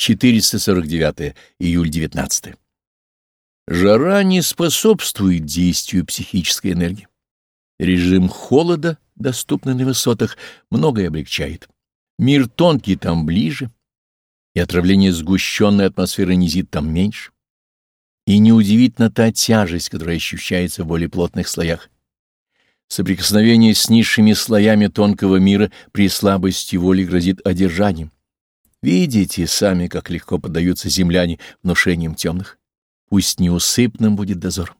449 июль 19 Жара не способствует действию психической энергии. Режим холода, доступный на высотах, многое облегчает. Мир тонкий там ближе, и отравление сгущенной атмосферы низит там меньше. И неудивительно та тяжесть, которая ощущается в более плотных слоях. Соприкосновение с низшими слоями тонкого мира при слабости воли грозит одержанием. Видите сами, как легко поддаются земляне внушениям темных. Пусть неусыпным будет дозор.